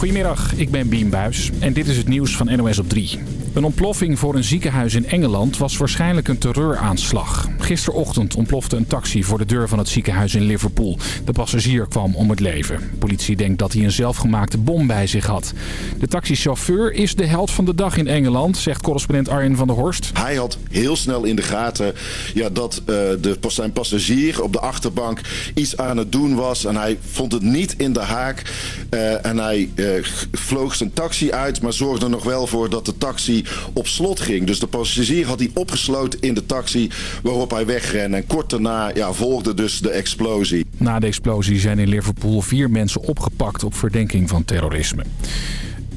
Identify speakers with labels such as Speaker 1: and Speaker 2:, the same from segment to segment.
Speaker 1: Goedemiddag, ik ben Bien Buis en dit is het nieuws van NOS op 3. Een ontploffing voor een ziekenhuis in Engeland was waarschijnlijk een terreuraanslag. Gisterochtend ontplofte een taxi voor de deur van het ziekenhuis in Liverpool. De passagier kwam om het leven. Politie denkt dat hij een zelfgemaakte bom bij zich had. De taxichauffeur is de held van de dag in Engeland, zegt correspondent Arjen van der Horst.
Speaker 2: Hij had heel snel in de gaten ja, dat uh, de, zijn passagier op de achterbank iets aan het doen was. En hij vond het niet in de haak. Uh, en hij uh, vloog zijn taxi uit, maar zorgde nog wel voor dat de taxi op slot ging. Dus de passagier had hij opgesloten in de taxi waarop hij wegrende. En kort daarna ja, volgde dus de explosie.
Speaker 1: Na de explosie zijn in Liverpool vier mensen opgepakt op verdenking van terrorisme.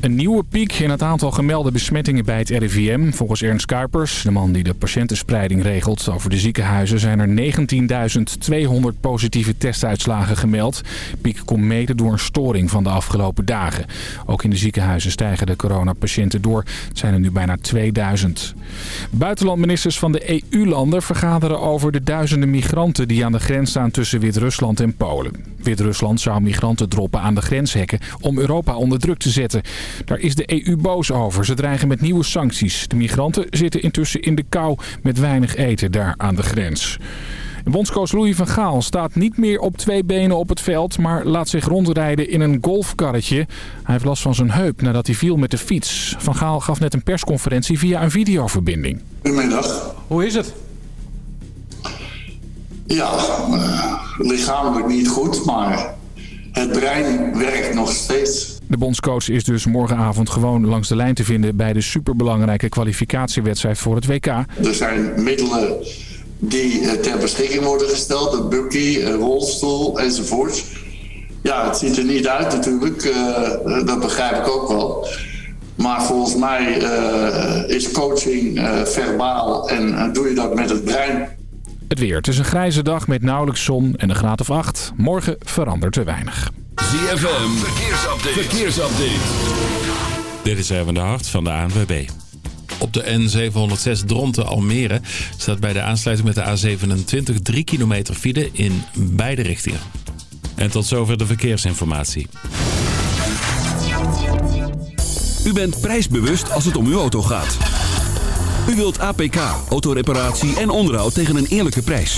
Speaker 1: Een nieuwe piek in het aantal gemelde besmettingen bij het RIVM. Volgens Ernst Kuipers, de man die de patiëntenspreiding regelt over de ziekenhuizen... zijn er 19.200 positieve testuitslagen gemeld. Piek komt mede door een storing van de afgelopen dagen. Ook in de ziekenhuizen stijgen de coronapatiënten door. Het zijn er nu bijna 2000. Buitenlandministers van de EU-landen vergaderen over de duizenden migranten... die aan de grens staan tussen Wit-Rusland en Polen. Wit-Rusland zou migranten droppen aan de grenshekken om Europa onder druk te zetten. Daar is de EU boos over. Ze dreigen met nieuwe sancties. De migranten zitten intussen in de kou met weinig eten daar aan de grens. Bondscoach Louis van Gaal staat niet meer op twee benen op het veld... maar laat zich rondrijden in een golfkarretje. Hij heeft last van zijn heup nadat hij viel met de fiets. Van Gaal gaf net een persconferentie via een videoverbinding.
Speaker 3: Goedemiddag.
Speaker 1: Hoe is het?
Speaker 3: Ja, uh, lichamelijk niet goed, maar het brein werkt nog steeds.
Speaker 1: De bondscoach is dus morgenavond gewoon langs de lijn te vinden... bij de superbelangrijke kwalificatiewedstrijd voor het WK.
Speaker 3: Er zijn middelen die eh, ter beschikking worden gesteld. Een buggy, een rolstoel enzovoort. Ja, het ziet er niet uit natuurlijk. Uh, dat begrijp ik ook wel. Maar volgens mij uh, is coaching verbaal en doe je dat met het brein.
Speaker 1: Het weer. Het is een grijze dag met nauwelijks zon en een graad of 8. Morgen verandert er weinig.
Speaker 4: ZFM, verkeersupdate. verkeersupdate.
Speaker 5: Dit is even de hart van de ANWB. Op de N706 Dronten Almere staat bij de aansluiting met de A27 3 kilometer file in beide richtingen. En tot zover de verkeersinformatie.
Speaker 4: U bent prijsbewust als het om uw auto gaat. U wilt APK, autoreparatie en onderhoud tegen een eerlijke prijs.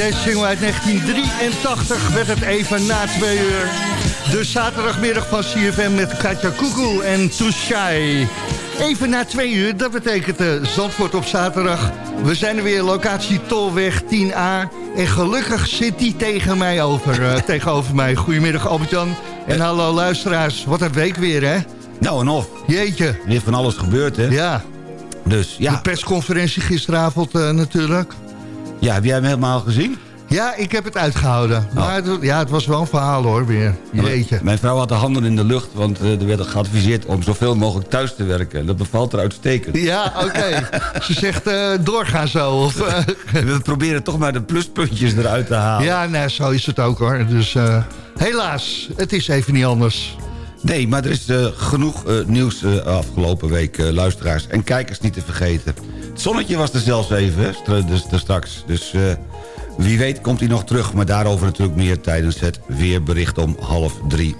Speaker 6: Deze single uit 1983 werd het even na twee uur. De zaterdagmiddag van CFM met Katja Koekoe en Touchai. Even na twee uur, dat betekent uh, Zandvoort op zaterdag. We zijn er weer, locatie Tolweg 10A. En gelukkig zit die tegen mij over, uh, tegenover mij. Goedemiddag Albert-Jan. En hallo luisteraars, wat een week weer hè?
Speaker 7: Nou en of.
Speaker 6: Jeetje.
Speaker 7: Weer van alles gebeurd hè?
Speaker 6: Ja.
Speaker 7: Dus ja.
Speaker 6: De persconferentie gisteravond natuurlijk.
Speaker 7: Ja, heb jij hem helemaal gezien?
Speaker 6: Ja, ik heb het uitgehouden. Oh. Maar het, ja, het was wel een verhaal hoor, weer. Jeetje.
Speaker 7: Mijn vrouw had de handen in de lucht, want uh, er werd geadviseerd om zoveel mogelijk thuis te werken. Dat bevalt er uitstekend.
Speaker 6: Ja, oké. Okay. Ze zegt uh, doorgaan zo. Of,
Speaker 7: We proberen toch maar de pluspuntjes eruit te halen.
Speaker 6: Ja, nee, zo is het ook hoor. Dus helaas, het is even niet anders.
Speaker 7: Nee, maar er is genoeg nieuws afgelopen week, luisteraars. En kijkers niet te vergeten. Het zonnetje was er zelfs even, dus, dus straks. Dus wie weet komt hij nog terug. Maar daarover natuurlijk meer tijdens het weerbericht om half drie.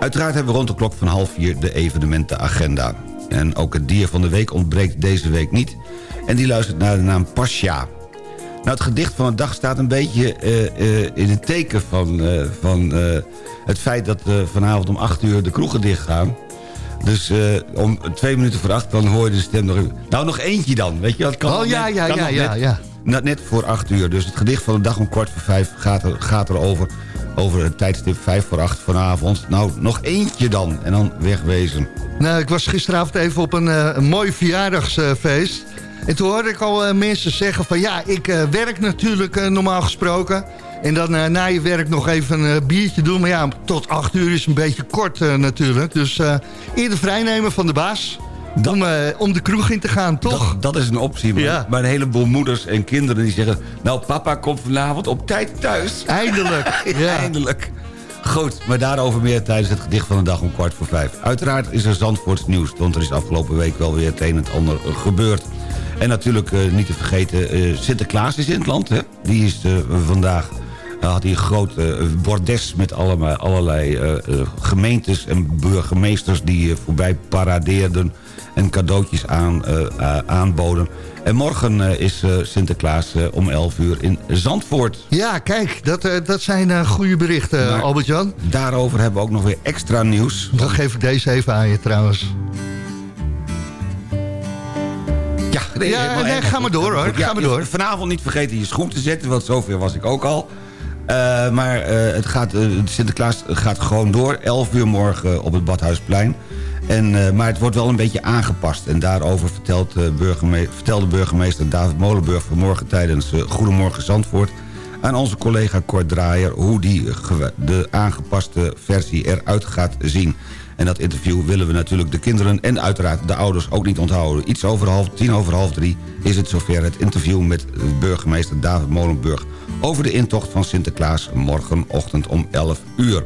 Speaker 7: Uiteraard hebben we rond de klok van half vier de evenementenagenda. En ook het dier van de week ontbreekt deze week niet. En die luistert naar de naam Pasja. Nou, het gedicht van de dag staat een beetje uh, uh, in het teken van, van het feit dat vanavond om 8 uur de kroegen dicht Dus om twee minuten voor acht, dan hoor je de stem nog... Nou, nog eentje dan, weet je? Dat kan
Speaker 6: oh, ja,
Speaker 7: net,
Speaker 6: ja,
Speaker 7: kan
Speaker 6: ja, ja,
Speaker 7: net,
Speaker 6: ja.
Speaker 7: Net, net voor acht uur. Dus het gedicht van de dag om kwart voor vijf gaat er, gaat er over, over het tijdstip vijf voor acht vanavond. Nou, nog eentje dan. En dan wegwezen.
Speaker 6: Nou, ik was gisteravond even op een, een mooi verjaardagsfeest... En toen hoorde ik al uh, mensen zeggen van ja, ik werk natuurlijk normaal gesproken. En dan na je werk nog even een biertje doen. Maar ja, tot acht uur is een beetje kort natuurlijk. Dus eerder vrijnemen van de baas. Dat, om, om de kroeg in te gaan, toch?
Speaker 7: Dat, dat is een optie. Maar,
Speaker 6: Ja.
Speaker 7: maar een heleboel moeders en kinderen die zeggen... nou, papa komt vanavond op tijd thuis.
Speaker 6: Eindelijk. ja.
Speaker 7: Eindelijk. Goed, maar daarover meer tijdens het gedicht van de dag om kwart voor vijf. Uiteraard is er Zandvoorts nieuws, want er is afgelopen week wel weer het een en het ander gebeurd. En natuurlijk niet te vergeten, Sinterklaas is in het land. Hè? Die is vandaag, had hij een groot bordes met allemaal, allerlei gemeentes en burgemeesters... die voorbij paradeerden en cadeautjes aan, aanboden. En morgen is Sinterklaas om 11 uur in Zandvoort.
Speaker 6: Ja, kijk, dat, dat zijn goede berichten, Albert-Jan.
Speaker 7: Daarover hebben we ook nog weer extra nieuws.
Speaker 6: Dan geef ik deze even aan je trouwens.
Speaker 7: Ja, nee,
Speaker 6: ja, nee, nee ga maar door hoor.
Speaker 7: Ja,
Speaker 6: ga maar door.
Speaker 7: Vanavond niet vergeten je schoen te zetten, want zover was ik ook al. Uh, maar uh, het gaat, uh, Sinterklaas gaat gewoon door. 11 uur morgen op het Badhuisplein. En, maar het wordt wel een beetje aangepast. En daarover vertelt, burgemeester, vertelde burgemeester David Molenburg vanmorgen tijdens Goedemorgen Zandvoort aan onze collega Kort Draaier... hoe die de aangepaste versie eruit gaat zien. En dat interview willen we natuurlijk de kinderen en uiteraard de ouders ook niet onthouden. Iets over half, tien over half drie is het zover het interview met burgemeester David Molenburg... over de intocht van Sinterklaas morgenochtend om 11 uur.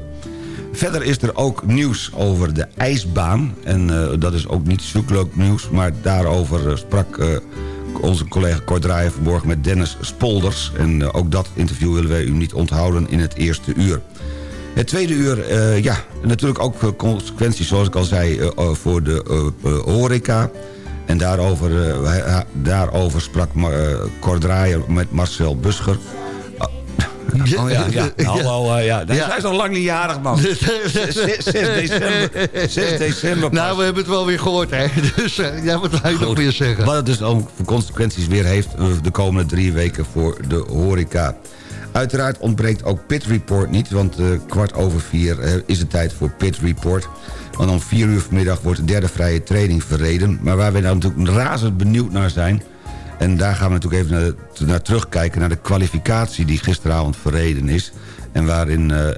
Speaker 7: Verder is er ook nieuws over de ijsbaan. En uh, dat is ook niet zoekleuk nieuws, maar daarover uh, sprak... Uh, onze collega Kort vanmorgen met Dennis Spolders. En ook dat interview willen wij u niet onthouden in het eerste uur. Het tweede uur, uh, ja, natuurlijk ook consequenties zoals ik al zei uh, voor de horeca. En daarover, daarover sprak Kort Draaien met Marcel Buscher. Oh ja, ja. Hallo, uh, ja. ja. Hij is al lang niet jarig, man. 6, 6 december. 6 december
Speaker 6: nou, we hebben het wel weer gehoord, hè. Dus uh, ja, wat wil je nog weer zeggen?
Speaker 7: Wat het dus ook voor consequenties weer heeft... de komende drie weken voor de horeca. Uiteraard ontbreekt ook Pit Report niet... want uh, kwart over vier uh, is het tijd voor Pit Report. Want om vier uur vanmiddag wordt de derde vrije training verreden. Maar waar we nou natuurlijk razend benieuwd naar zijn... En daar gaan we natuurlijk even naar, terugkijken... naar de kwalificatie die gisteravond verreden is. En waarin uh,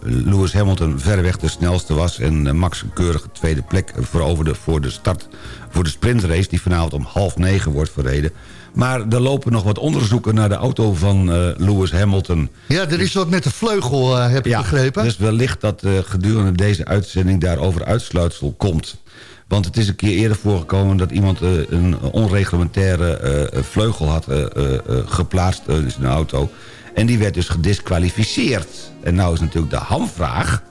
Speaker 7: Lewis Hamilton verreweg de snelste was... en Max een keurige tweede plek veroverde voor de start... voor de sprintrace die vanavond om half negen wordt verreden. Maar er lopen nog wat onderzoeken naar de auto van Lewis Hamilton.
Speaker 6: Ja, er is wat met de vleugel, heb ik
Speaker 7: ja,
Speaker 6: begrepen.
Speaker 7: Dus wellicht dat gedurende deze uitzending daarover uitsluitsel komt... Want het is een keer eerder voorgekomen dat iemand een onreglementaire vleugel had geplaatst in zijn auto. En die werd dus gedisqualificeerd. En nou is natuurlijk de hamvraag,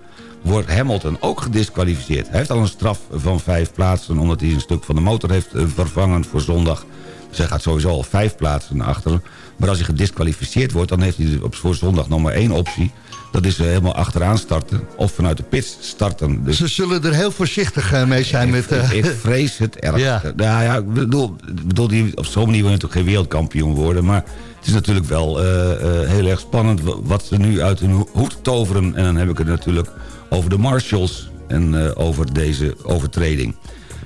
Speaker 7: wordt Hamilton ook gedisqualificeerd? Hij heeft al een straf van vijf plaatsen omdat hij een stuk van de motor heeft vervangen voor zondag. Zij gaat sowieso al vijf plaatsen naar achteren. Maar als hij gedisqualificeerd wordt, dan heeft hij op, voor zondag nog maar één optie. Dat is helemaal achteraan starten of vanuit de pits starten.
Speaker 8: Dus Ze zullen er heel voorzichtig mee zijn.
Speaker 7: Ik,
Speaker 8: met,
Speaker 7: uh... ik vrees het erg. Ja. Nou ja, ik bedoel, bedoel die, op zo'n manier wil natuurlijk geen wereldkampioen worden. Maar het is natuurlijk wel uh, uh, heel erg spannend wat ze nu uit hun hoed toveren. En dan heb ik het natuurlijk over de marshals en over deze overtreding.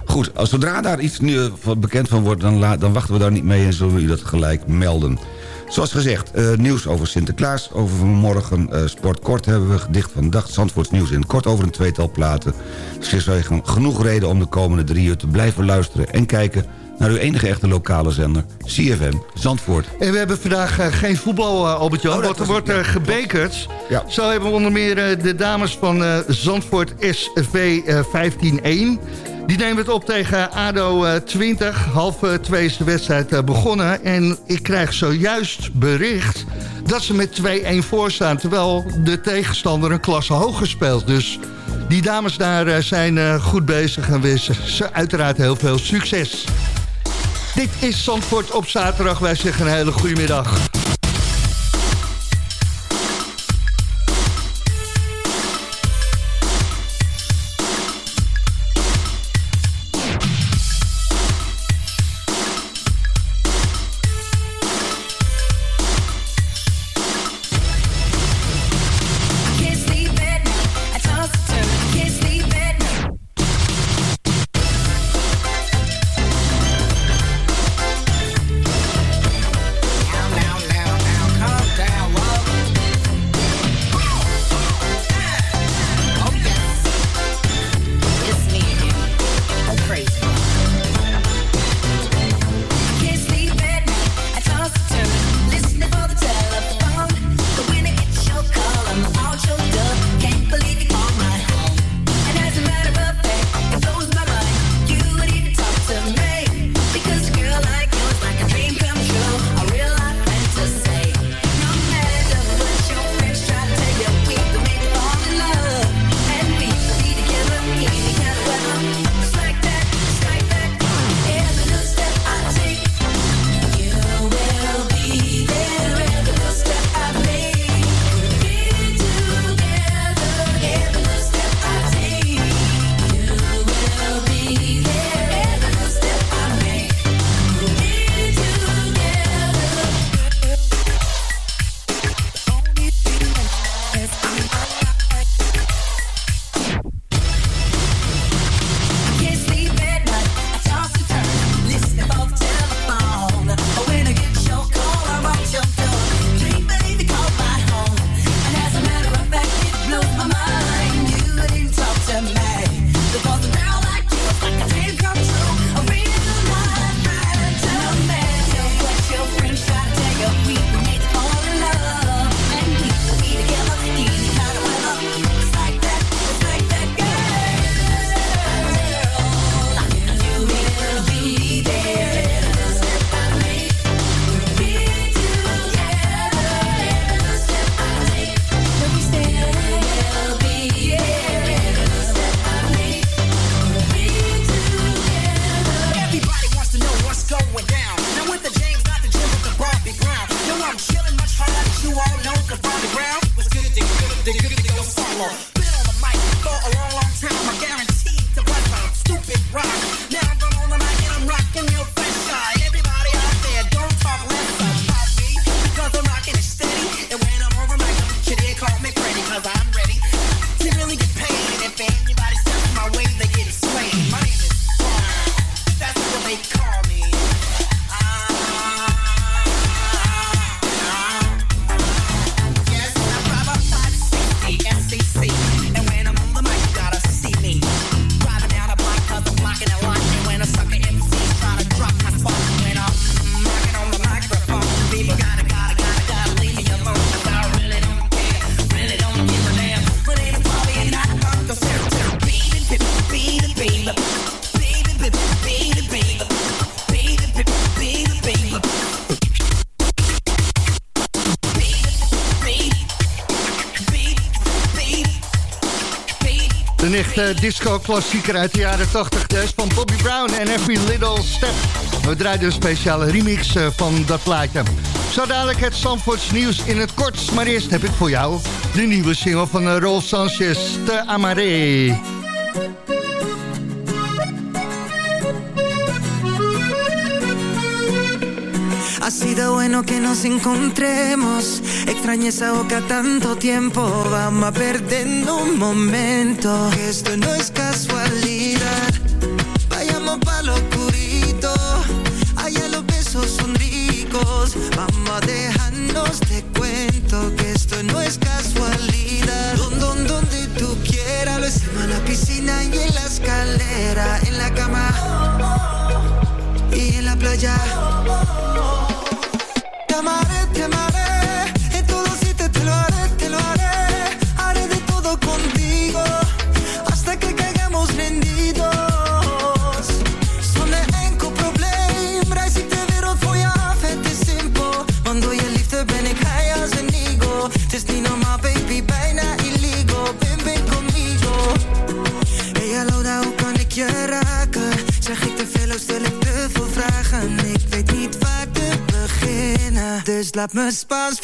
Speaker 7: Goed, als zodra daar iets nu bekend van wordt... Dan, dan wachten we daar niet mee en zullen we u dat gelijk melden. Zoals gezegd, uh, nieuws over Sinterklaas. Over vanmorgen uh, sportkort hebben we gedicht van dag. Zandvoorts nieuws in kort over een tweetal platen. Dus er is genoeg reden om de komende drie uur te blijven luisteren... en kijken naar uw enige echte lokale zender, CFM Zandvoort.
Speaker 8: En we hebben vandaag uh, geen voetbal, uh, Albert-Jan, oh, er wordt gebekerd. Ja. Zo hebben we onder meer uh, de dames van Zandvoort SV 15-1... Die nemen het op tegen ADO 20. Eh, Half eh, twee is de wedstrijd eh, begonnen. En ik krijg zojuist bericht dat ze met 2-1 voor staan. Terwijl de tegenstander een klasse hoger speelt. Dus die dames daar zijn goed bezig en wensen ze uiteraard heel veel succes. Dit is Zandvoort op zaterdag. Wij zeggen een hele goede middag. Disco-klassieker uit de jaren 80. Dus van Bobby Brown en Every Little Step.
Speaker 6: We draaien een speciale remix eh, van dat plaatje. Zo dadelijk het Zandvoorts nieuws in het kort. Maar eerst heb ik voor jou de nieuwe single van eh, Rolf Sanchez, de Amaré.
Speaker 9: Sido bueno que nos encontremos. Extrañé esa boca tanto tiempo. Vamos a perder un momento. Esto no es casualidad. Beginnen. Dus laat me Spaans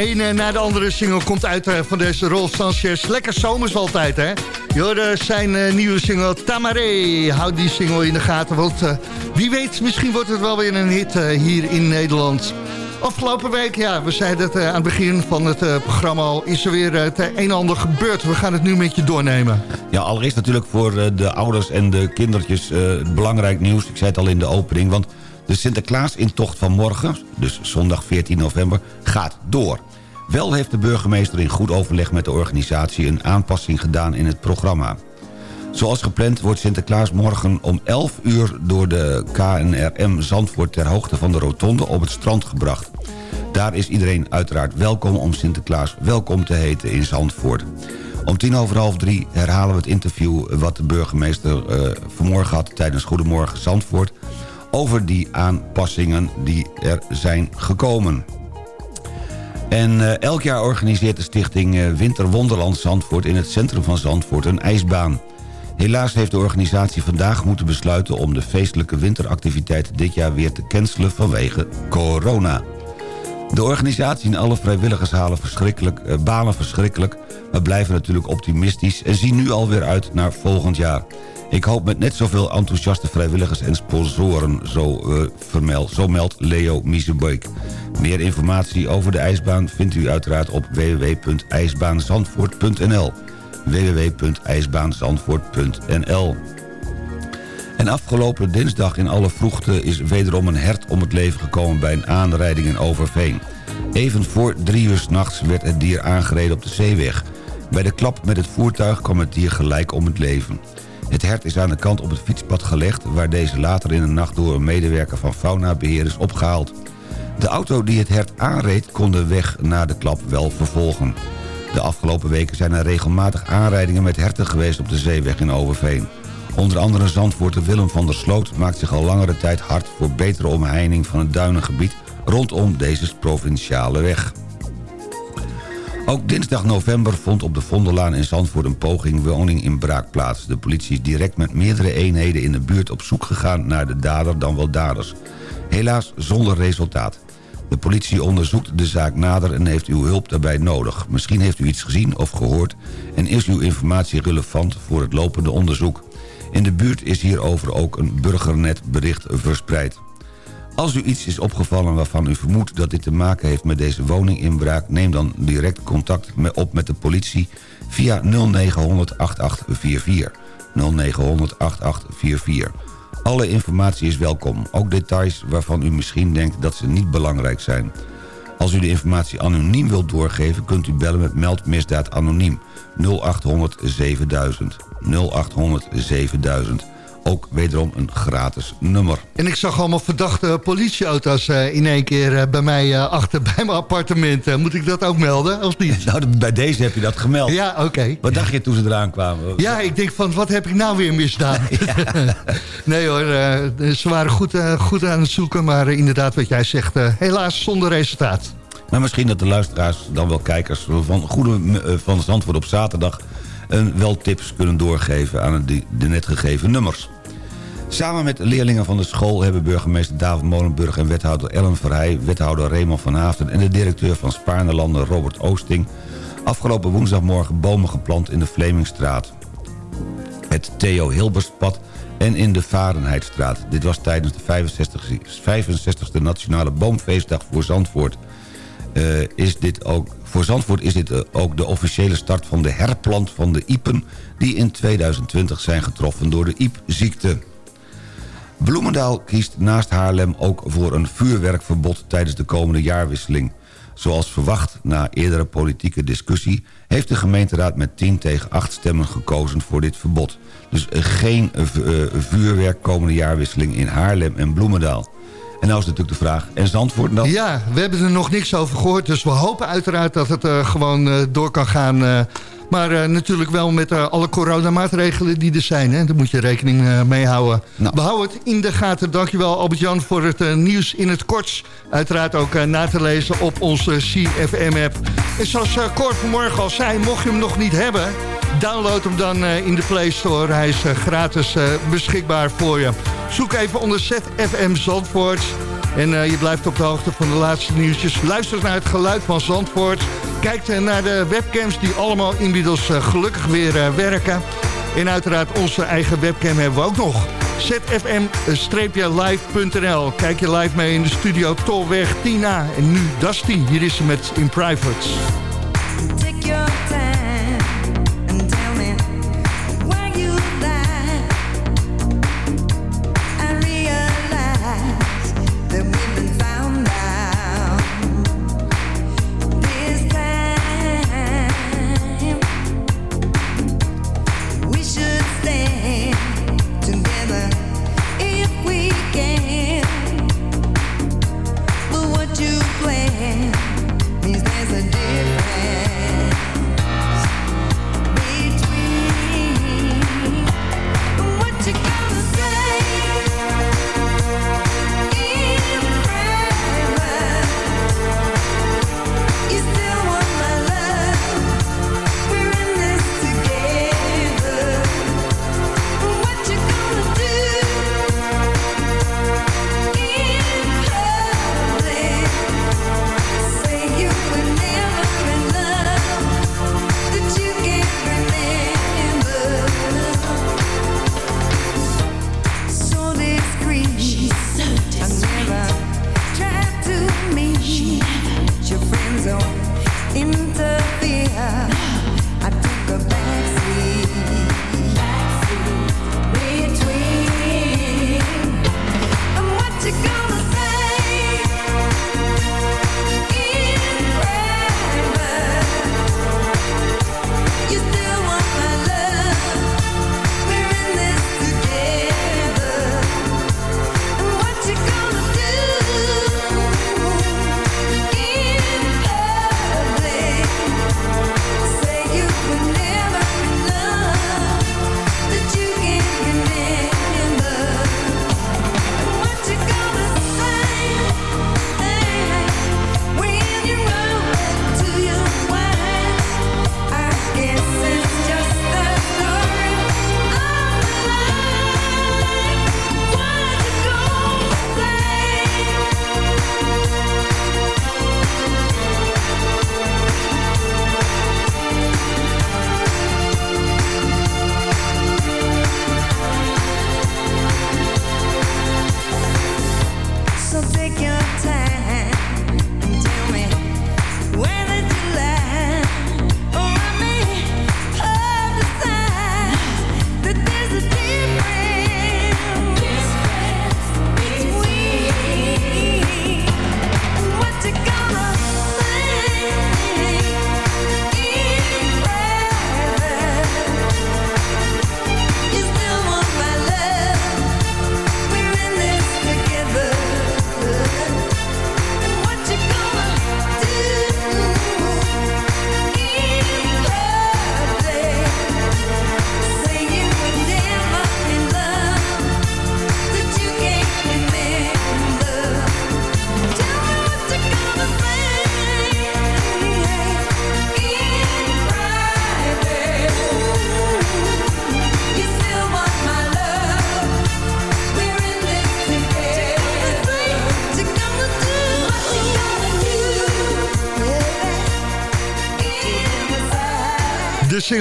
Speaker 9: De
Speaker 6: ene na de andere single komt uit eh, van deze Rolf Sanchez. Lekker zomers altijd, hè? Jorden, zijn eh, nieuwe single Tamaré. Houd die single in de gaten, want eh, wie weet, misschien wordt het wel weer een hit eh, hier in Nederland. Afgelopen week, ja, we zeiden het eh, aan het begin van het eh, programma al... is er weer eh, het een en ander gebeurd. We gaan het nu met je doornemen.
Speaker 7: Ja, allereerst natuurlijk voor eh, de ouders en de kindertjes eh, belangrijk nieuws. Ik zei het al in de opening, want de Sinterklaas-intocht van morgen... dus zondag 14 november, gaat door. Wel heeft de burgemeester in goed overleg met de organisatie... een aanpassing gedaan in het programma. Zoals gepland wordt Sinterklaas morgen om 11 uur... door de KNRM Zandvoort ter hoogte van de rotonde op het strand gebracht. Daar is iedereen uiteraard welkom om Sinterklaas welkom te heten in Zandvoort. Om tien over half drie herhalen we het interview... wat de burgemeester eh, vanmorgen had tijdens Goedemorgen Zandvoort... over die aanpassingen die er zijn gekomen. En eh, elk jaar organiseert de stichting eh, Winter Wonderland Zandvoort... in het centrum van Zandvoort een ijsbaan. Helaas heeft de organisatie vandaag moeten besluiten... om de feestelijke winteractiviteiten dit jaar weer te cancelen vanwege corona. De organisatie en alle vrijwilligers halen verschrikkelijk, eh, balen verschrikkelijk... maar blijven natuurlijk optimistisch en zien nu alweer uit naar volgend jaar. Ik hoop met net zoveel enthousiaste vrijwilligers en sponsoren, zo, vermeld, zo meldt Leo Miezebeek. Meer informatie over de ijsbaan vindt u uiteraard op www.ijsbaanzandvoort.nl www.ijsbaanzandvoort.nl en afgelopen dinsdag in alle vroegte is wederom een hert om het leven gekomen bij een aanrijding in Overveen. Even voor drie uur s'nachts werd het dier aangereden op de zeeweg. Bij de klap met het voertuig kwam het dier gelijk om het leven. Het hert is aan de kant op het fietspad gelegd... waar deze later in de nacht door een medewerker van Faunabeheer is opgehaald. De auto die het hert aanreed kon de weg na de klap wel vervolgen. De afgelopen weken zijn er regelmatig aanrijdingen met herten geweest op de zeeweg in Overveen. Onder andere Zandvoorter Willem van der Sloot maakt zich al langere tijd hard... voor betere omheining van het duinengebied rondom deze provinciale weg. Ook dinsdag november vond op de Vondellaan in Zandvoort een poging woning in braak plaats. De politie is direct met meerdere eenheden in de buurt op zoek gegaan naar de dader dan wel daders. Helaas zonder resultaat. De politie onderzoekt de zaak nader en heeft uw hulp daarbij nodig. Misschien heeft u iets gezien of gehoord en is uw informatie relevant voor het lopende onderzoek. In de buurt is hierover ook een burgernetbericht verspreid. Als u iets is opgevallen waarvan u vermoedt dat dit te maken heeft met deze woninginbraak... neem dan direct contact op met de politie via 0900 8844. 0900 8844. Alle informatie is welkom, ook details waarvan u misschien denkt dat ze niet belangrijk zijn. Als u de informatie anoniem wilt doorgeven... kunt u bellen met meldmisdaad anoniem 0800 7000. 0800 7000 ook wederom een gratis nummer.
Speaker 6: En ik zag allemaal verdachte politieauto's uh, in één keer uh, bij mij uh, achter bij mijn appartement. moet ik dat ook melden, of niet?
Speaker 7: nou, bij deze heb je dat gemeld.
Speaker 6: Ja, oké.
Speaker 7: Wat dacht je toen ze eraan kwamen?
Speaker 6: Ja, ik denk van, wat heb ik nou weer misdaan? nee hoor, ze waren goed, goed aan het zoeken, maar inderdaad wat jij zegt, helaas zonder resultaat.
Speaker 7: Maar misschien dat de luisteraars, dan wel kijkers van Goede van Zandvoort op zaterdag en wel tips kunnen doorgeven aan de, net gegeven nummers. Samen met leerlingen van de school hebben burgemeester David Molenburg... en wethouder Ellen Verheij, wethouder Raymond van Haften... en de directeur van Spaarnelanden Robert Oosting... afgelopen woensdagmorgen bomen geplant in de Vlemingstraat. Het Theo Hilberspad en in de Varenheidstraat. Dit was tijdens de 65, 65e Nationale Boomfeestdag voor Zandvoort. Uh, is dit ook voor Zandvoort is dit eh, ook de officiële start van de herplant van de iepen... die in 2020 zijn getroffen door de iepziekte. Bloemendaal kiest naast Haarlem ook voor een vuurwerkverbod... tijdens de komende jaarwisseling. Zoals verwacht na eerdere politieke discussie... heeft de gemeenteraad met 10 tegen 8 stemmen gekozen voor dit verbod. Dus geen eh, vuurwerk komende jaarwisseling in Haarlem en Bloemendaal. En nou is natuurlijk de vraag, en Zandvoort dan?
Speaker 6: Ja, we hebben er nog niks over gehoord. Dus we hopen uiteraard dat het uh, gewoon uh, door kan gaan. Maar uh, natuurlijk wel met uh, alle coronamaatregelen die er zijn. Hè? Daar moet je rekening uh, mee houden. Nou. We houden het in de gaten. Dankjewel Albert-Jan voor het nieuws in het kort. Uiteraard ook na te lezen op onze CFM-app. En zoals Cor vanmorgen al zei, mocht je hem nog niet hebben... download hem dan in de Play Store. Hij is gratis beschikbaar voor je. Zoek even onder ZFM Zandvoort... En uh, je blijft op de hoogte van de laatste nieuwtjes. Luister naar het geluid van Zandvoort. Kijk uh, naar de webcams die allemaal inmiddels uh, gelukkig weer werken. En uiteraard onze eigen webcam hebben we ook nog. zfm-live.nl Kijk je live mee in de studio Tolweg Tina. En nu Dusty, hier is ze met In Private.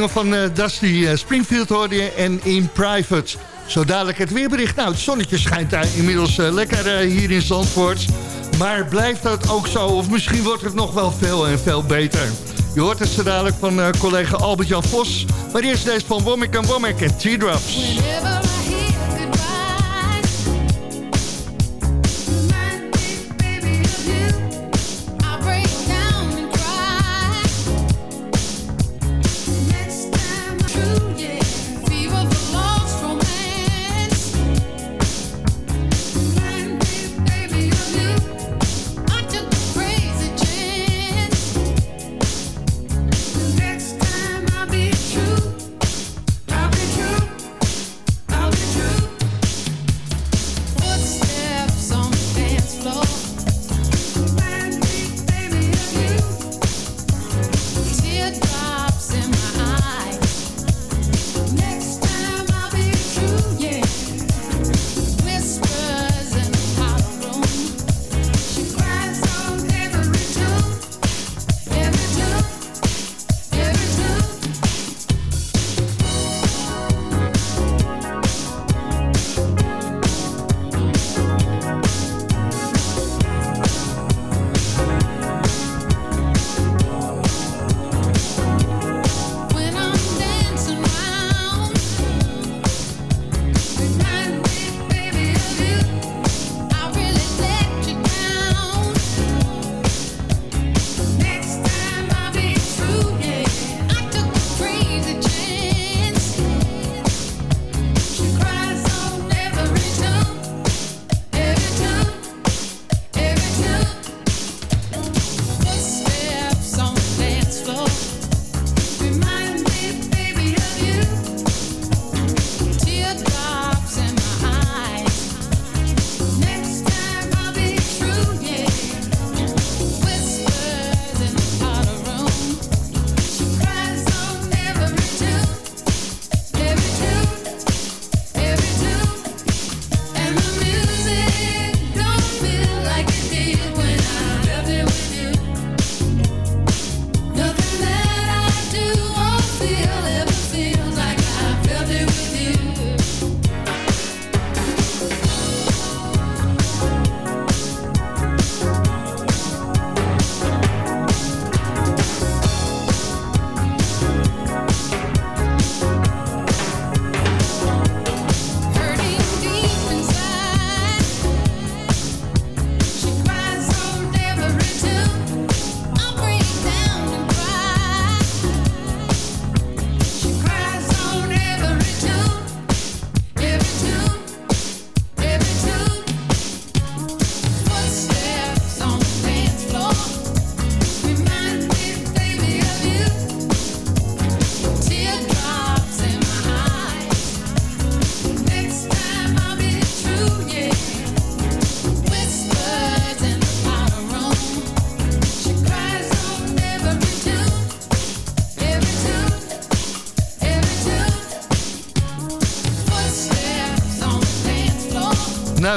Speaker 10: Van eh, Dusty eh, Springfield hoorde je en In Private. Zo dadelijk het weerbericht. Nou, het zonnetje schijnt daar inmiddels eh, lekker hier in Zandvoort. Maar blijft dat ook zo? Of misschien wordt het nog wel veel en veel beter. Je hoort het zo dadelijk van collega Albert-Jan Vos. Maar eerst deze van Womack Womack en Teardrops.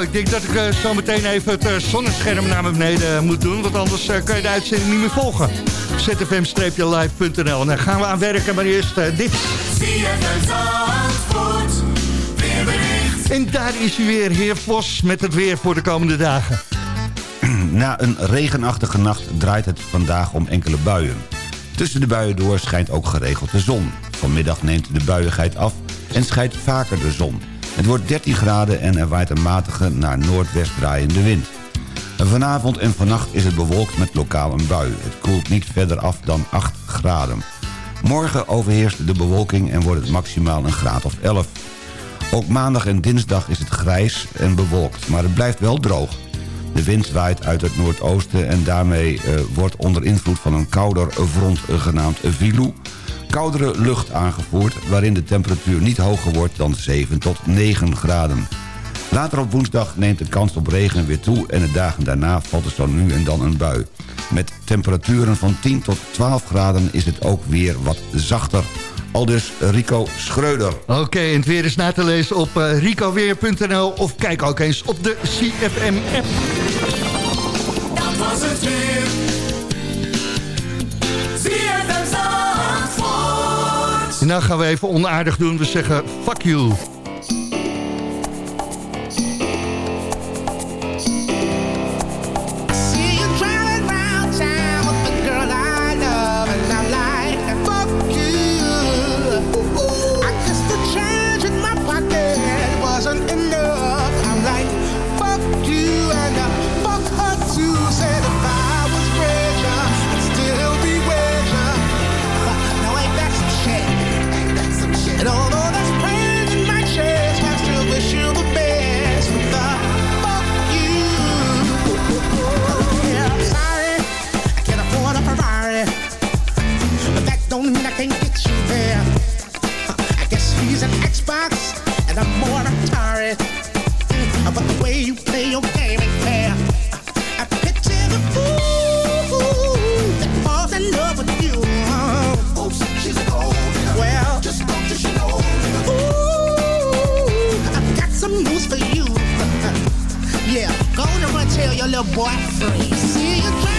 Speaker 10: Nou, ik denk dat ik uh, zo meteen even het uh, zonnescherm naar beneden moet doen. Want anders kan je de uitzending niet meer volgen. zfm-live.nl En dan gaan we aan werken, maar eerst dit. En daar is u weer, heer Vos, met het weer voor de komende dagen.
Speaker 7: Na een regenachtige nacht draait het vandaag om enkele buien. Tussen de buien door schijnt ook geregeld de zon. Vanmiddag neemt de buiigheid af en schijnt vaker de zon. Het wordt 13 graden en er waait een matige naar noordwest draaiende wind. Vanavond en vannacht is het bewolkt met lokaal een bui. Het koelt niet verder af dan 8 graden. Morgen overheerst de bewolking en wordt het maximaal een graad of 11. Ook maandag en dinsdag is het grijs en bewolkt, maar het blijft wel droog. De wind waait uit het noordoosten en daarmee uh, wordt onder invloed van een kouder front genaamd Vilou koudere lucht aangevoerd... waarin de temperatuur niet hoger wordt dan 7 tot 9 graden. Later op woensdag neemt de kans op regen weer toe... en de dagen daarna valt er zo nu en dan een bui. Met temperaturen van 10 tot 12 graden is het ook weer wat zachter. Al dus Rico Schreuder.
Speaker 10: Oké, en het weer is na te lezen op uh, ricoweer.nl... of kijk ook eens op de CFM-app.
Speaker 11: Dat was het weer.
Speaker 6: En dan gaan we even onaardig doen. We zeggen fuck you.
Speaker 12: He's an Xbox and I'm more Atari. Mm, But the way you play your game ain't fair. I picture the fool that falls in love with you. Oops, she's a gold Well, just don't you know. Ooh, I've got some news for you. Yeah, go on and run tell your little boy free. See you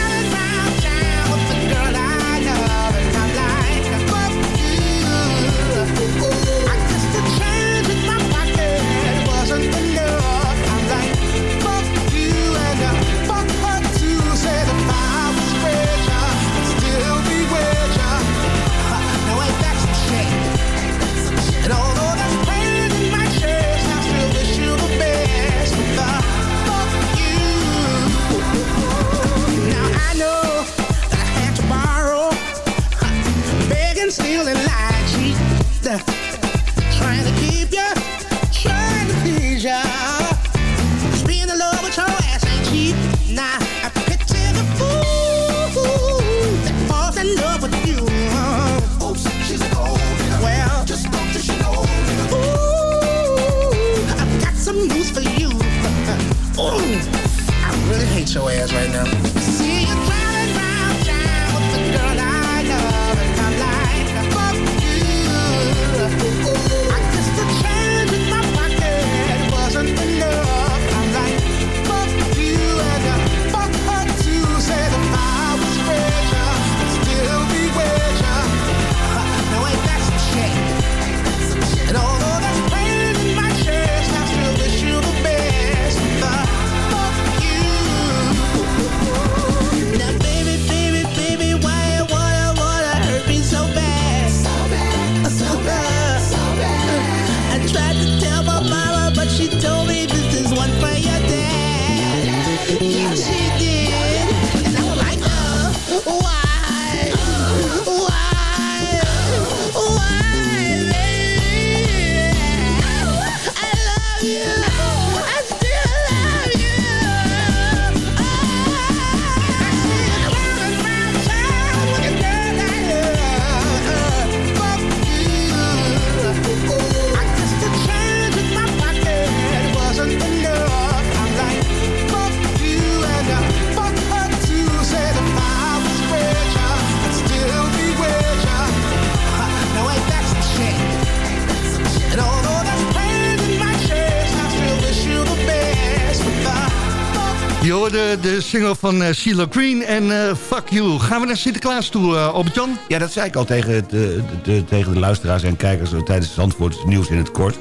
Speaker 6: de single van uh, CeeLo Green en eh, Fuck You. Gaan we naar Sinterklaas toe, uh, Albert-Jan?
Speaker 7: Ja, dat zei ik al tegen, eh, de, de- tegen de luisteraars en kijkers... eh, tijdens het Zandvoort nieuws in het kort.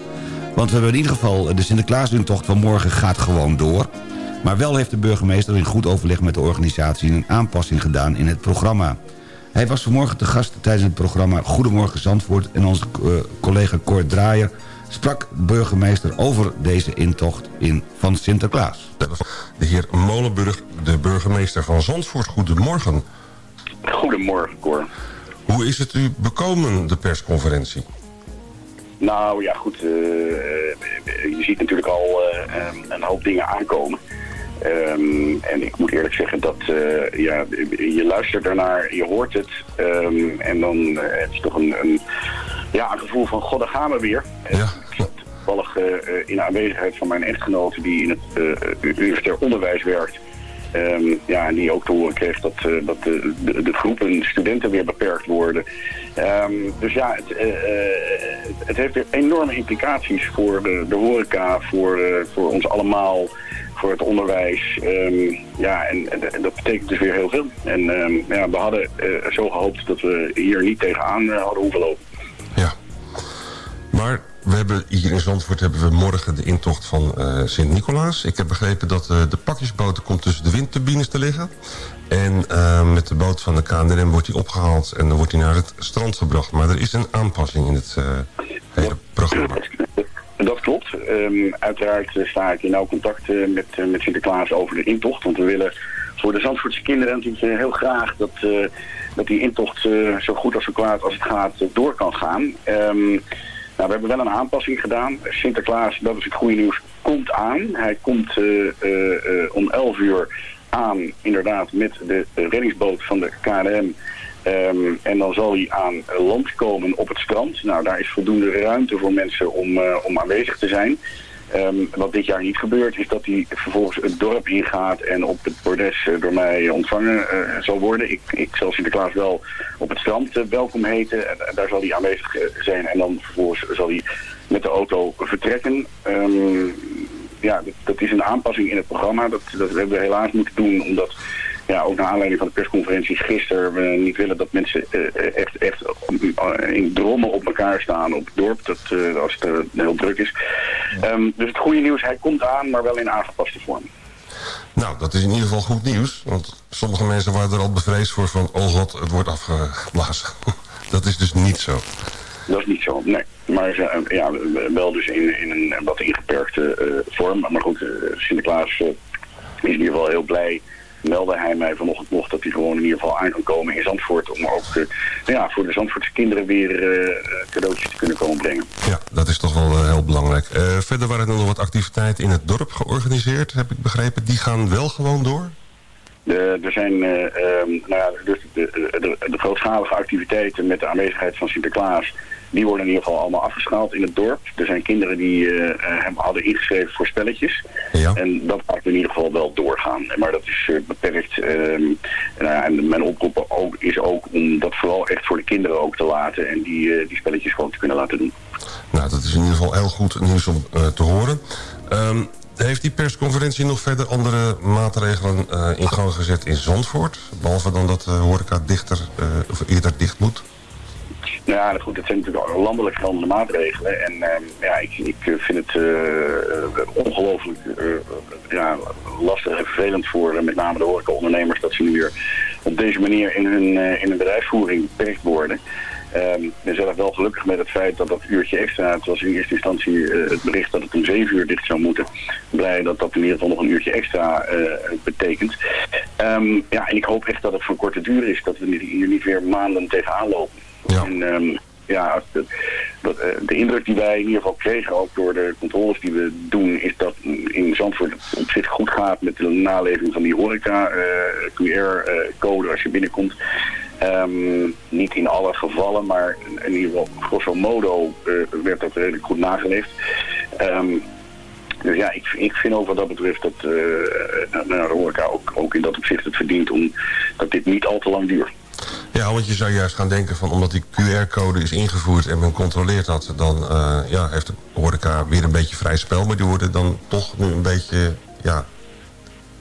Speaker 7: Want we hebben in ieder geval... eh, de Sinterklaasduntocht van morgen gaat gewoon door. Maar wel heeft de burgemeester in goed overleg met de organisatie... een aanpassing gedaan in het programma. Hij was vanmorgen te gast tijdens het programma Goedemorgen Zandvoort... en onze eh, collega Cor Draaier sprak burgemeester over deze intocht in, van Sinterklaas.
Speaker 13: De heer Molenburg, de burgemeester van Zandvoort. Goedemorgen.
Speaker 14: Goedemorgen, Cor.
Speaker 13: Hoe is het u bekomen, de persconferentie?
Speaker 14: Nou ja, goed. eh, eh, je ziet natuurlijk al eh, een- een hoop dingen aankomen. Ehm, en ik moet eerlijk zeggen dat eh, ja, je luistert ernaar, je hoort het. ehm, en dan het is toch een, een, ja, een gevoel van, god, daar gaan we weer. Zat toevallig eh, eh, in aanwezigheid van mijn echtgenote die in het eh, universitair onderwijs werkt. Ehm, ja, en die ook te horen kreeg dat, dat de, de, de groepen studenten weer beperkt worden. Ehm, dus ja, het, het heeft weer enorme implicaties voor de, de horeca, voor, voor ons allemaal, voor het onderwijs. Ehm, ja, en, dat betekent dus weer heel veel. En ja, we hadden zo gehoopt dat we hier niet tegenaan hadden hoeven lopen.
Speaker 13: Maar we hebben hier in Zandvoort hebben we morgen de intocht van eh, Sint-Nicolaas. Ik heb begrepen dat eh, de pakjesboot komt tussen de windturbines te liggen. En eh, met de boot van de KNRM wordt hij opgehaald en dan wordt hij naar het strand gebracht. Maar er is een aanpassing in het hele programma.
Speaker 14: Dat klopt. Ehm, uiteraard sta ik in nauw contact met, met Sinterklaas over de intocht. Want we willen voor de Zandvoortse kinderen natuurlijk heel graag dat, dat die intocht zo goed als zo kwaad als het gaat door kan gaan. Ehm, nou, we hebben wel een aanpassing gedaan. Sinterklaas, dat is het goede nieuws, komt aan. Hij komt eh, eh, eh, om 11 uur aan, inderdaad, met de reddingsboot van de KNM. Ehm, en dan zal hij aan land komen op het strand. Nou, daar is voldoende ruimte voor mensen om, om aanwezig te zijn. Ehm, wat dit jaar niet gebeurt, is dat hij vervolgens het dorp ingaat en op het bordes eh, door mij ontvangen eh, zal worden. Ik, ik zal Sinterklaas wel op het strand eh, welkom heten. En, daar zal hij aanwezig zijn en dan vervolgens zal hij met de auto vertrekken. Ehm, ja, dat, dat is een aanpassing in het programma. Dat, dat hebben we helaas moeten doen, omdat ja, ook naar aanleiding van de persconferentie gisteren we niet willen dat mensen eh, echt, echt eh, in drommen op elkaar staan op het dorp, dat, eh, als het eh, heel druk is. Ehm, dus het goede nieuws, hij komt aan, maar wel in aangepaste vorm.
Speaker 13: Nou, dat is in ieder geval goed nieuws. Want sommige mensen waren er al bevreesd voor van... oh god, het wordt afgeblazen. dat is dus niet zo.
Speaker 14: Dat is niet zo, nee. Maar eh, ja, wel dus in, in een wat ingeperkte eh, vorm. Maar goed, eh, Sinterklaas eh, is in ieder geval heel blij meldde hij mij vanochtend nog dat hij gewoon in ieder geval aan kan komen in Zandvoort. Om ook eh, nou ja, voor de Zandvoortse kinderen weer eh, cadeautjes te kunnen komen brengen.
Speaker 13: Ja, dat is toch wel eh, heel belangrijk. Eh, verder waren er nog wat activiteiten in het dorp georganiseerd, heb ik begrepen. Die gaan wel gewoon door?
Speaker 14: De, er zijn eh, ehm, nou ja, dus de, de, de grootschalige activiteiten met de aanwezigheid van Sinterklaas. Die worden in ieder geval allemaal afgeschaald in het dorp. Er zijn kinderen die eh, eh, hem hadden ingeschreven voor spelletjes. En dat gaat in ieder geval wel doorgaan. Maar dat is eh, beperkt. ehm, ja, en mijn oproep ook, is ook om dat vooral echt voor de kinderen ook te laten. En die, die spelletjes gewoon te kunnen laten doen.
Speaker 13: Nou, dat is in ieder geval heel goed nieuws om te horen. Ehm, heeft die persconferentie nog verder andere maatregelen in gang gezet in Zandvoort? Behalve dan dat de horeca dichter of eerder dicht moet?
Speaker 14: Nou ja, goed, dat zijn natuurlijk landelijk geldende maatregelen. En ehm, ja, ik, ik vind het eh, ongelooflijk eh, ja, lastig en vervelend voor eh, met name de horecaondernemers dat ze nu weer op deze manier in hun, eh, in hun bedrijfsvoering beperkt worden. Ehm, ik ben zelf wel gelukkig met het feit dat dat uurtje extra, het was in eerste instantie eh, het bericht dat het om zeven uur dicht zou moeten. Blij dat dat in ieder geval nog een uurtje extra eh, betekent. Ehm, ja, en ik hoop echt dat het van korte duur is, dat we hier niet weer maanden tegenaan lopen. En, ehm, ja, de, eh, de indruk die wij in ieder geval kregen, ook door de controles die we doen, is dat in Zandvoort op zich goed gaat met de naleving van die horeca-QR-code als je binnenkomt. Ehm, niet in alle gevallen, maar in ieder geval grosso modo eh, werd dat redelijk goed nageleefd. Ehm, dus ja, ik, ik vind ook wat dat betreft dat uh, de horeca ook, ook in dat opzicht het verdient om dat dit niet al te lang duurt.
Speaker 13: Ja, want je zou juist gaan denken van omdat die QR-code is ingevoerd en men controleert dat, dan eh, ja, heeft de horeca weer een beetje vrij spel. Maar die worden dan toch nu een beetje ja,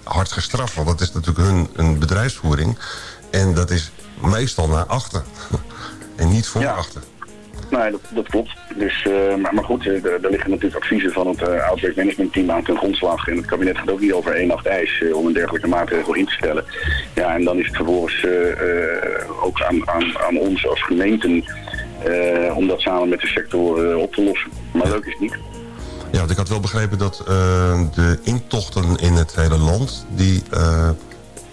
Speaker 13: hard gestraft. Want dat is natuurlijk hun een bedrijfsvoering. En dat is meestal naar achter. en niet voor achter.
Speaker 14: Nee, dat, klopt. Dus, eh, maar, goed, eh, er liggen natuurlijk adviezen van het uh, Outbreak Management Team aan ten grondslag. En het kabinet gaat ook niet over één nacht ijs om een dergelijke maatregel in te stellen. Ja, en dan is het vervolgens ook aan, aan, aan ons als gemeenten om dat samen met de sector op te lossen. Maar leuk is het niet.
Speaker 13: Ja, want ik had wel begrepen dat de intochten in het hele land... Die,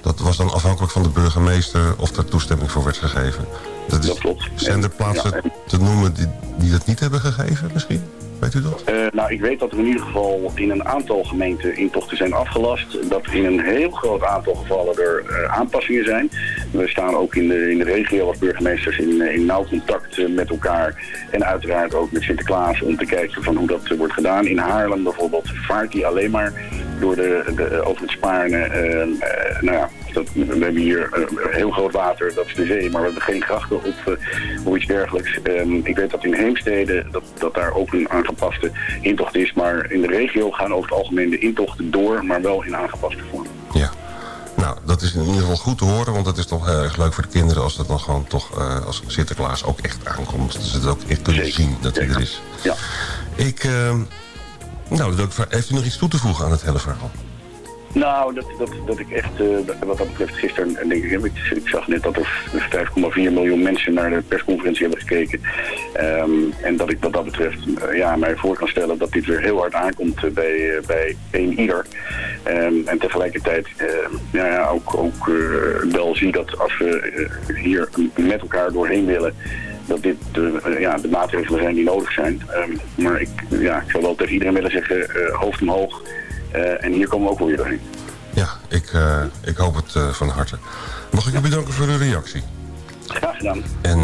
Speaker 13: dat was dan afhankelijk van de burgemeester of er toestemming voor werd gegeven. Dat, is, Zijn er plaatsen
Speaker 14: Ja, en-
Speaker 13: te noemen die, die dat niet hebben gegeven misschien? Weet u dat?
Speaker 14: Eh, nou, ik weet dat er in ieder geval in een aantal gemeenten intochten zijn afgelast. Dat in een heel groot aantal gevallen er eh, aanpassingen zijn. We staan ook in de, in de regio als burgemeesters in, eh, in nauw contact met elkaar. En uiteraard ook met Sinterklaas om te kijken van hoe dat wordt gedaan. In Haarlem bijvoorbeeld vaart hij alleen maar door de, de, over het Spaarne. nou ja, dat, we hebben hier eh, heel groot water, dat is de zee, maar we hebben geen grachten of, eh, of iets dergelijks. Ehm, ik weet dat in Heemstede dat, dat daar ook een aangepaste intocht is, maar in de regio gaan over het algemeen de intochten door, maar wel in aangepaste vorm.
Speaker 13: Nou, dat dat is in ieder geval goed te horen, want het is toch heel erg leuk voor de kinderen als dat dan gewoon toch, eh, als Sinterklaas ook echt aankomt. Dat ze het ook echt kunnen zien dat hij er is.
Speaker 14: Ja.
Speaker 13: Ik, eh, nou, dat heeft u nog iets toe te voegen aan het hele verhaal?
Speaker 14: Nou, dat, dat, dat ik echt, eh, wat dat betreft, gisteren en denk ik, ik, zag net dat er 5,4 miljoen mensen naar de persconferentie hebben gekeken. Ehm, en dat ik wat dat betreft eh, ja, mij voor kan stellen dat dit weer heel hard aankomt eh, bij, bij een ieder. Ehm, en tegelijkertijd ehm, ja, ook, ook wel zie dat als we hier met elkaar doorheen willen, dat dit de, ja, de maatregelen zijn die nodig zijn. Maar ik, ja, ik zou wel tegen iedereen willen zeggen, hoofd omhoog. Eh, en hier komen we ook wel weer doorheen.
Speaker 13: Ja, ik, eh, ik hoop het eh, van harte. Mag ik u bedanken voor uw reactie?
Speaker 14: Graag gedaan.
Speaker 13: En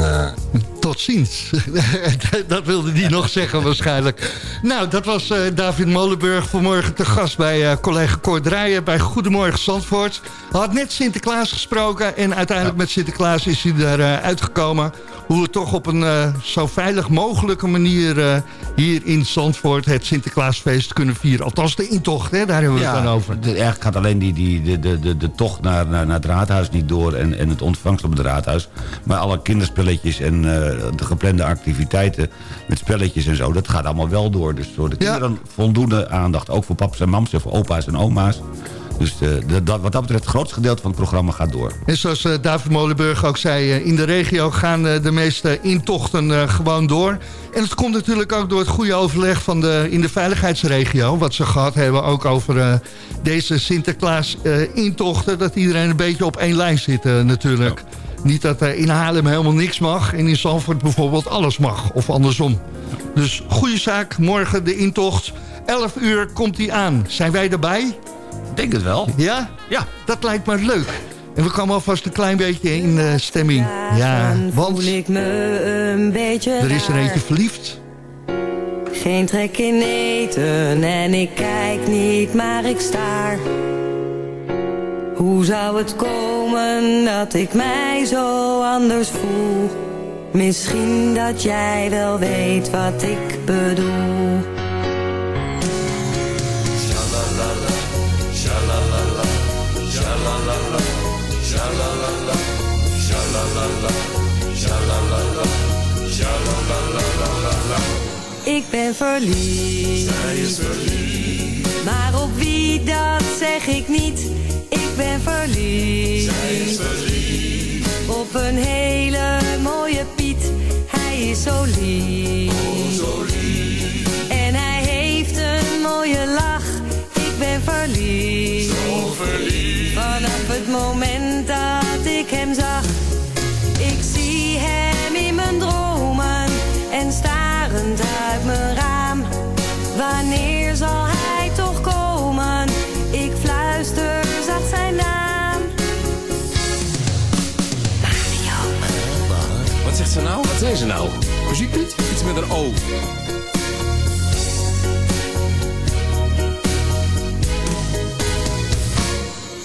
Speaker 6: Tot ziens. dat wilde die nog zeggen waarschijnlijk. Nou, dat was eh, David Molenburg vanmorgen te gast bij eh, collega Cor bij Goedemorgen Zandvoort. Hij had net Sinterklaas gesproken en uiteindelijk met Sinterklaas is hij daar eh, uitgekomen. Hoe we toch op een zo veilig mogelijke manier hier in Zandvoort het Sinterklaasfeest kunnen vieren. Althans de intocht, hè, daar hebben we het dan over.
Speaker 7: de- eigenlijk gaat alleen die, die, de, de, de, de tocht naar, naar, naar het raadhuis niet door... En, en het ontvangst op het raadhuis. Maar alle kinderspelletjes en de geplande activiteiten... met spelletjes en zo, dat gaat allemaal wel door. Dus voor de kinderen voldoende aandacht. Ook voor papa's en mams en voor opa's en oma's. Dus eh, dat, wat dat betreft, het grootste gedeelte van het programma gaat door.
Speaker 6: En zoals eh, David Molenburg ook zei, eh, in de regio gaan de meeste intochten gewoon door. En het komt natuurlijk ook door het goede overleg van de, in de veiligheidsregio. Wat ze gehad hebben ook over deze Sinterklaas eh, intochten. Dat iedereen een beetje op één lijn zit natuurlijk. Niet dat er in Haarlem helemaal niks mag en in Zandvoort bijvoorbeeld alles mag. Of andersom. Dus goede zaak, morgen de intocht. 11 uur komt die aan. Zijn wij erbij?
Speaker 7: Ik denk het wel.
Speaker 6: Ja? Ja. Dat lijkt me leuk. En we komen alvast een klein beetje in eh, stemming. Ja, want
Speaker 15: ik me een beetje
Speaker 6: er is er eentje verliefd.
Speaker 15: Geen trek in eten en ik kijk niet, maar ik staar. Hoe zou het komen dat ik mij zo anders voel? Misschien dat jij wel weet wat ik bedoel. Ik ben verliefd. Zij is verliefd. Maar op wie dat zeg ik niet. Ik ben verliefd. Zij is verliefd. Op een hele mooie Piet. Hij is zo lief. Oh, zo lief. En hij heeft een mooie lach. Ik ben verliefd. Zo verliefd. Vanaf het moment dat ik hem zag.
Speaker 16: Wat zei ze nou? Muziek niet? Iets met een O.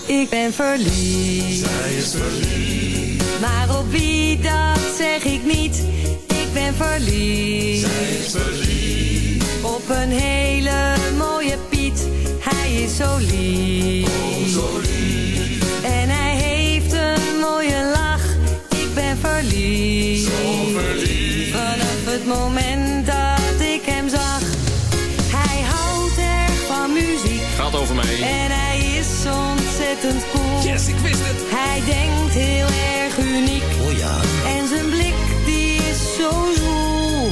Speaker 15: Ik ben verliefd.
Speaker 17: Zij is verliefd.
Speaker 15: Maar op wie dat zeg ik niet. Ik ben verliefd.
Speaker 17: Zij is verliefd.
Speaker 15: Op een hele mooie Piet. Hij is zo lief.
Speaker 17: Oh, zo lief.
Speaker 15: En hij heeft een mooie lach. Verliefd.
Speaker 17: Zo verliefd.
Speaker 15: Vanaf het moment dat ik hem zag. Hij houdt erg van muziek.
Speaker 16: Gaat over mij.
Speaker 15: En hij is ontzettend cool.
Speaker 16: Yes, ik wist het.
Speaker 15: Hij denkt heel erg uniek.
Speaker 16: Oh ja.
Speaker 15: En zijn blik die is zo zwoel.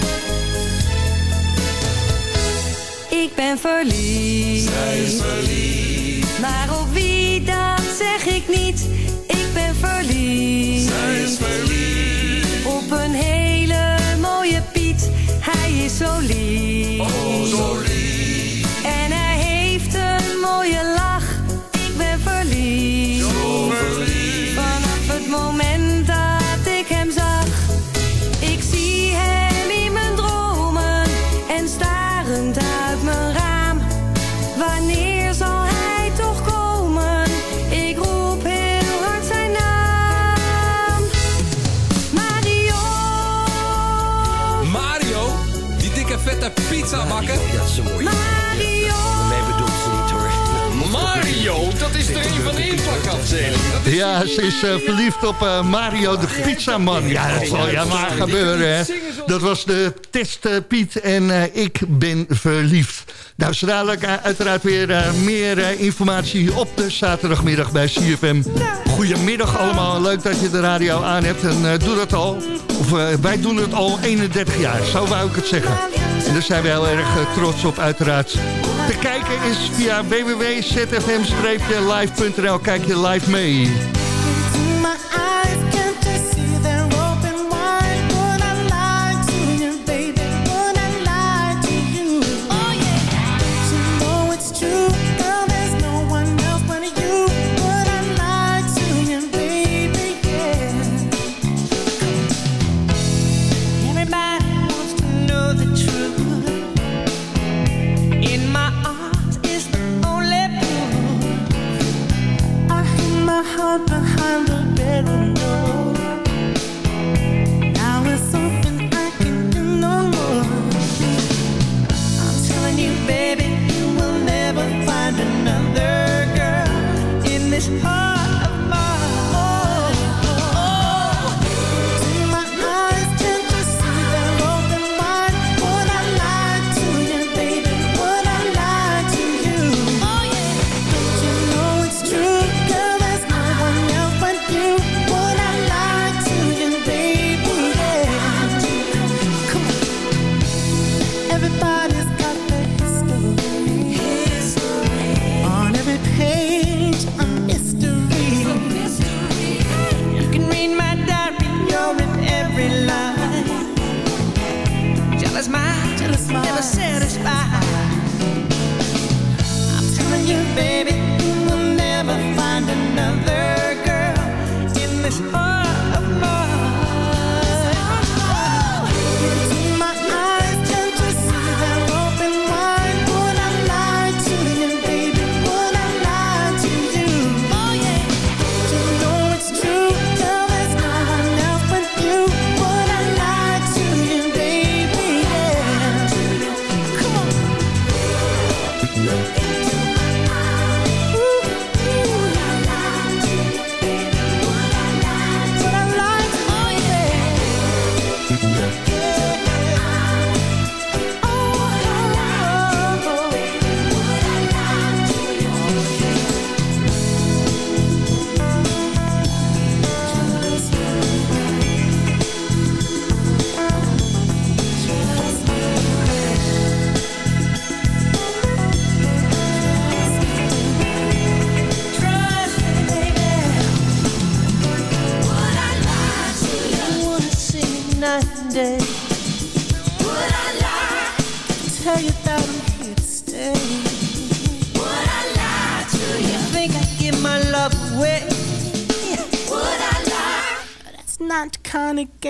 Speaker 15: Ik ben verliefd.
Speaker 17: Zij is verliefd.
Speaker 15: Maar op wie dat zeg ik niet.
Speaker 18: Ja, ze is eh, verliefd op eh, Mario de pizzaman. Ja, dat zal ja maar gebeuren, hè. Dat was de test, eh, Piet, en ik ben verliefd. Nou, zo dadelijk uiteraard weer meer informatie op de zaterdagmiddag bij CFM. Goedemiddag allemaal, leuk dat je de radio aan hebt en doe dat al. Of wij doen het al 31 jaar, zo wou ik het zeggen. En daar zijn we heel erg trots op, uiteraard. Te kijken is via www.zfm-live.nl. Kijk je live mee.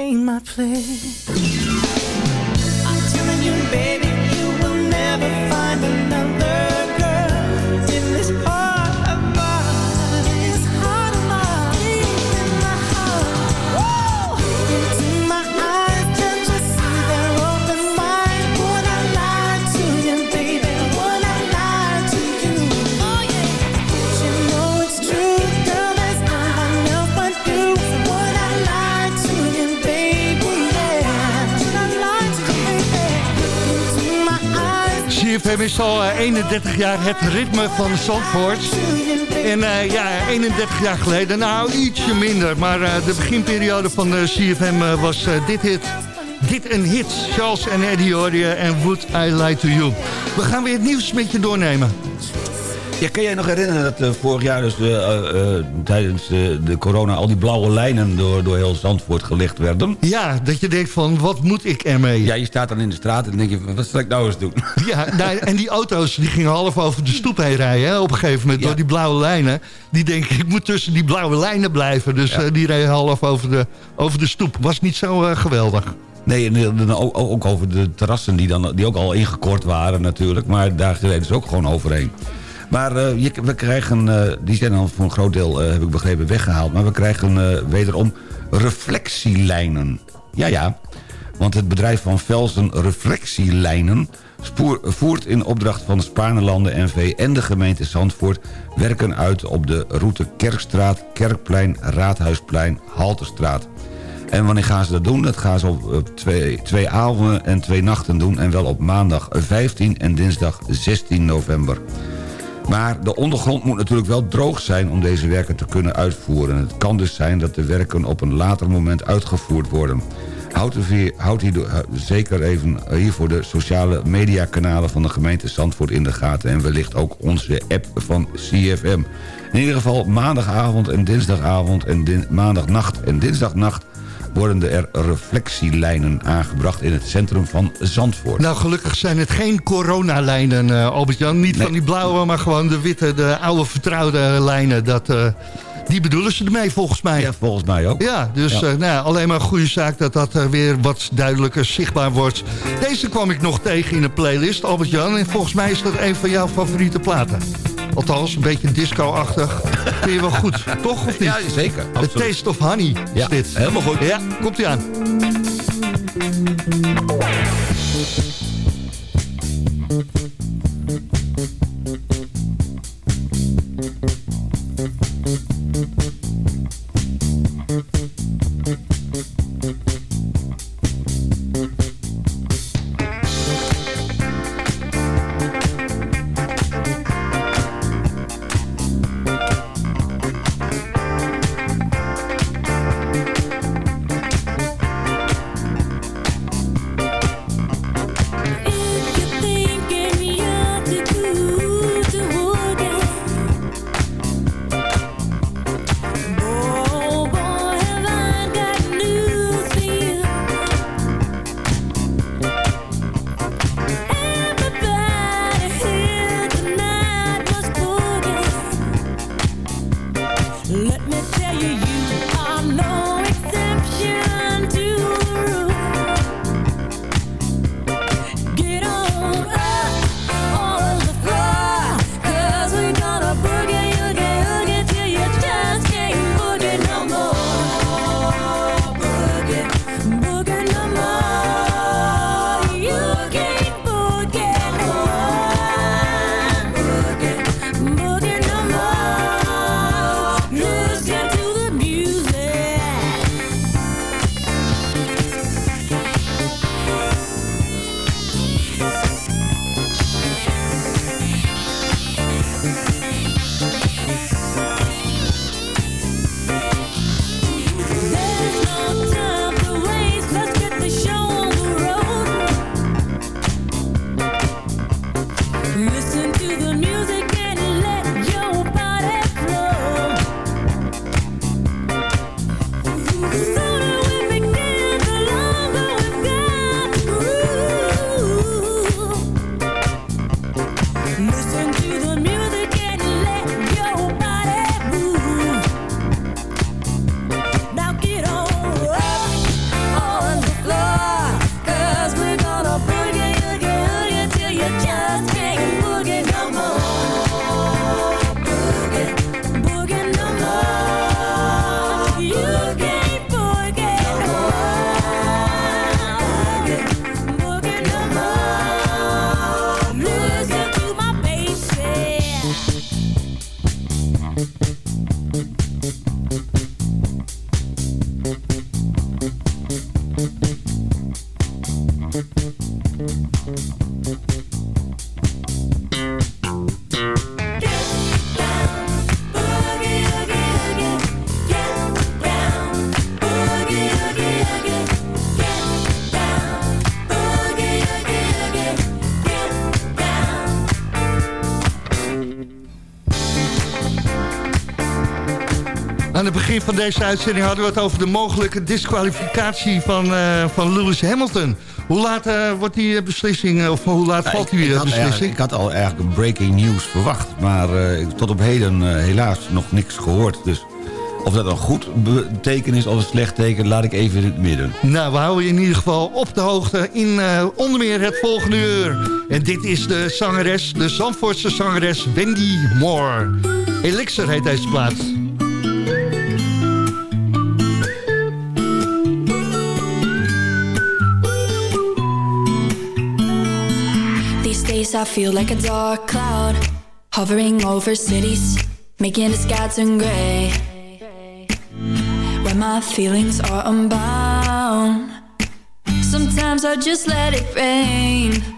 Speaker 6: Kind of game I play. I'm telling you, baby,
Speaker 18: CFM is al eh, 31 jaar het ritme van Zandvoort. En eh, ja, 31 jaar geleden, nou ietsje minder. Maar eh, de beginperiode van de CFM eh, was eh, dit hit. Dit een hit. Charles en Eddie hoor je en Would I Lie To You. We gaan weer het nieuws met je doornemen.
Speaker 7: Ja, kan jij nog herinneren dat eh, vorig jaar dus eh, eh, tijdens de corona... al die blauwe lijnen door, door heel Zandvoort gelegd werden?
Speaker 18: Ja, dat je denkt van, wat moet ik ermee?
Speaker 7: Ja, je staat dan in de straat en denk je, wat zal ik nou eens doen?
Speaker 18: Ja, nou, en die auto's die gingen half over de stoep heen rijden. Hè, op een gegeven moment door die blauwe lijnen. Die denken, ik moet tussen die blauwe lijnen blijven. Dus die reden half over de, over de stoep. Was niet zo geweldig.
Speaker 7: Nee, ook over de terrassen die, dan, die ook al ingekort waren natuurlijk. Maar daar reden ze ook gewoon overheen. Maar eh, we krijgen, eh, die zijn dan voor een groot deel, eh, heb ik begrepen, weggehaald. Maar we krijgen wederom reflectielijnen. Ja, ja. Want het bedrijf van Velsen Reflectielijnen... voert in opdracht van Spaarnelanden NV en de gemeente Zandvoort... werken uit op de route Kerkstraat, Kerkplein, Raadhuisplein, Halterstraat. En wanneer gaan ze dat doen? Dat gaan ze op, twee avonden en twee nachten doen... en wel op maandag 15 en dinsdag 16 november. Maar de ondergrond moet natuurlijk wel droog zijn om deze werken te kunnen uitvoeren. Het kan dus zijn dat de werken op een later moment uitgevoerd worden. Houd, hier- hier zeker even hiervoor de sociale mediakanalen van de gemeente Zandvoort in de gaten... en wellicht ook onze app van CFM. In ieder geval maandagavond en dinsdagavond en maandagnacht en dinsdagnacht worden er reflectielijnen aangebracht in het centrum van Zandvoort.
Speaker 15: Nou, gelukkig zijn het geen coronalijnen, eh Albert-Jan. Niet van die blauwe, maar gewoon de witte, de oude vertrouwde lijnen. Dat, eh, die bedoelen ze ermee, volgens mij.
Speaker 7: Ja, volgens mij ook.
Speaker 15: Ja, dus
Speaker 7: Ja.
Speaker 15: eh, nou, ja, alleen maar een goede zaak dat dat eh, weer wat duidelijker zichtbaar wordt. Deze kwam ik nog tegen in een playlist, Albert-Jan. En volgens mij is dat een van jouw favoriete platen. Althans, een beetje disco-achtig. Vind je wel goed, toch? Of niet?
Speaker 7: Ja, zeker.
Speaker 15: The
Speaker 7: absoluut.
Speaker 15: Taste of Honey is
Speaker 7: Ja,
Speaker 15: dit.
Speaker 7: helemaal goed.
Speaker 15: Ja, komt-ie aan.
Speaker 6: Begin
Speaker 15: van deze uitzending hadden we het over de mogelijke disqualificatie van, eh, van Lewis Hamilton. Hoe laat eh, wordt die eh, beslissing, of hoe laat
Speaker 7: Ja,
Speaker 15: valt die
Speaker 7: ik
Speaker 15: beslissing?
Speaker 7: ik had al eigenlijk een breaking news verwacht. Maar tot op heden helaas nog niks gehoord. Dus of dat een goed teken is of een slecht teken... laat ik even in het midden.
Speaker 15: Nou, we houden je in ieder geval op de hoogte in onder meer het volgende uur. En dit is de zangeres, de Zandvoortse zangeres Wendy Moore. Elixir heet deze plaats.
Speaker 19: I feel like a dark cloud Hovering over cities Making the sky turn gray. When my feelings are unbound. Sometimes I just let it rain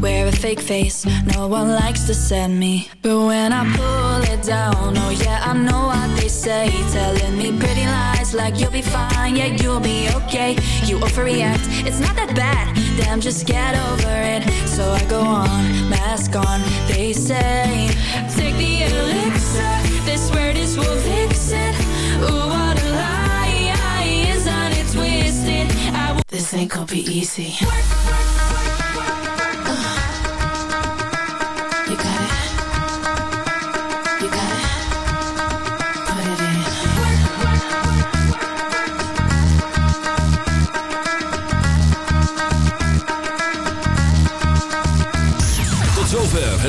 Speaker 19: Wear a fake face, no one likes to send me. But when I pull it down, oh yeah, I know what they say. Telling me pretty lies like you'll be fine, yeah, you'll be okay. You overreact, it's not that bad, damn, just get over it. So I go on, mask on, they say. Take the elixir, they swear this will fix it. Ooh, what a lie, isn't it twisted? This ain't gonna be easy. You